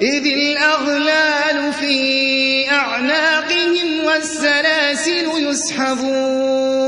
إذ الأغلال في أعناقهم والسلاسل يسحبون